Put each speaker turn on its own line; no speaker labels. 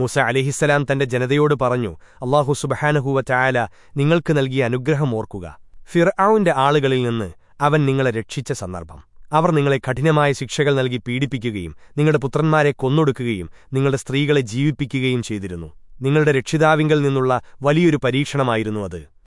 മൂസ അലിഹിസലാം തന്റെ ജനതയോട് പറഞ്ഞു അള്ളാഹു സുബഹാനഹുവ ചായാല നിങ്ങൾക്ക് നൽകിയ അനുഗ്രഹം ഓർക്കുക. ഫിർആവിന്റെ ആളുകളിൽ നിന്ന് അവൻ നിങ്ങളെ രക്ഷിച്ച സന്ദർഭം. അവർ നിങ്ങളെ കഠിനമായ ശിക്ഷകൾ നൽകി പീഡിപ്പിക്കുകയും നിങ്ങളുടെ പുത്രന്മാരെ കൊന്നൊടുക്കുകയും നിങ്ങളുടെ സ്ത്രീകളെ ജീവിപ്പിക്കുകയും ചെയ്തിരുന്നു. നിങ്ങളുടെ രക്ഷിതാവിങ്കിൽ നിന്നുള്ള വലിയൊരു പരീക്ഷണമായിരുന്നു അത്.